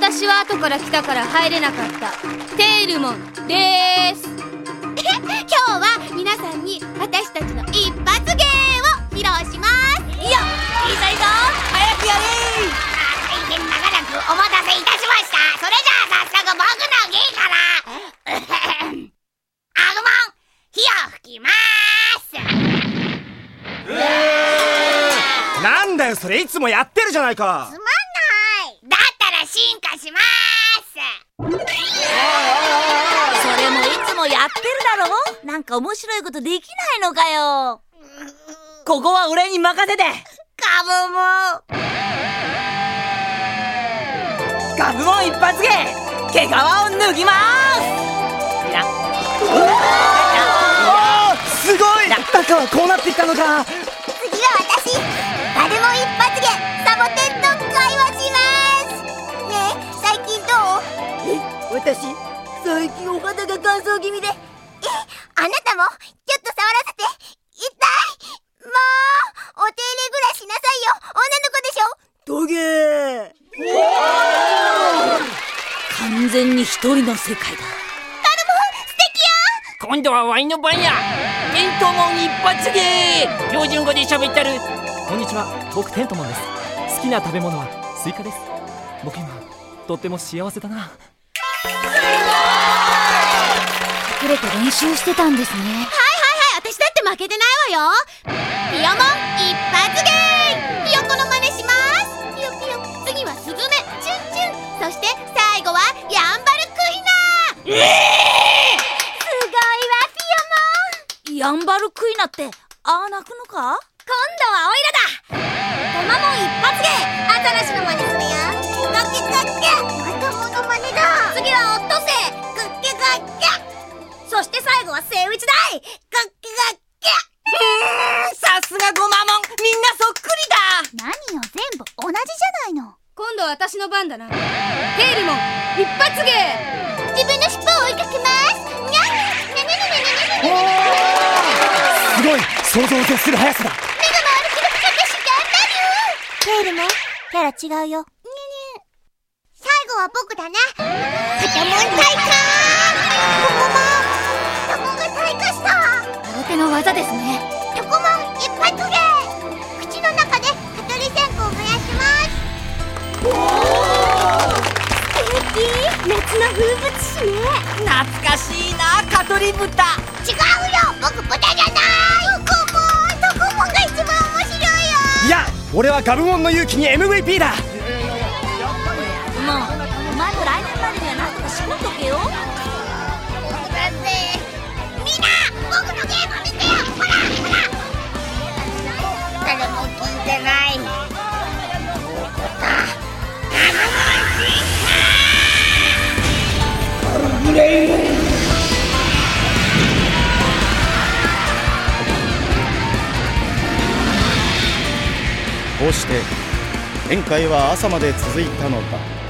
私は後から来たから入れなかった。テールモンでーす。今日は皆さんに私たちの一発芸を披露します。いやいいぞいいぞ。早くやれ。大変長らくお待たせいたしました。それじゃあ早速僕の芸から。アグモン火を吹きます。なんだよそれ。いつもやってるじゃないかか面白いことできないのかよ。ここは俺に任せて。カブも。ガブモン一発芸毛皮を脱ぎます。な。すごい。中はこうなっていったのか。次は私。誰も一発芸サボテンと会話します。ねえ最近どう？え私最近お肌が乾燥気味で。えあなたもちょっと触らせて痛いもうお手入れぐらいしなさいよ。女の子でしょ？トゲ。完全に一人の世界だ。今度はわいの番や。テントモン一発芸。標準語で喋ったる。こんにちは僕テントモンです。好きな食べ物はスイカです。僕今とっても幸せだな隠れて練習してたんですね。はいはいはい私だって負けてないわよ。ピヨモン一発芸。ひよこの真似します。ピヨピヨ。次はスズメチュンチュン。そして最後はヤンバルクイナ。すごいわピヨモン。ヤンバルクイナってああ泣くのか？今度はオイラだ。トマモン一発芸。アザラシの真似するよ。ガッキガッキまたモノマネだ。次はオットセイ。グッキガッはセイウチだいガッキガッキさすがゴマモンみんなそっくりだ。何よ全部同じじゃないの。今度は私の番だな。テールモン一発芸。自分の尻尾を追いかけます。にゃんねねねねねねねすごい。想像を絶する速さだ。目が回るけど私頑張る。テールも？キャラ違うよ。最後は僕だな。パタモン大化風物詩ね。懐かしいな蚊取り豚。違うよ僕豚じゃない。トコモントコモンが一番面白いよ。いや俺はガブモンの勇気に MVP だ。もうお前も来年までにはなんとか仕込んどけよ。僕だってみんな僕のゲーム見てよ。ほらほら。誰も聞いてないこうして宴会は朝まで続いたのだ。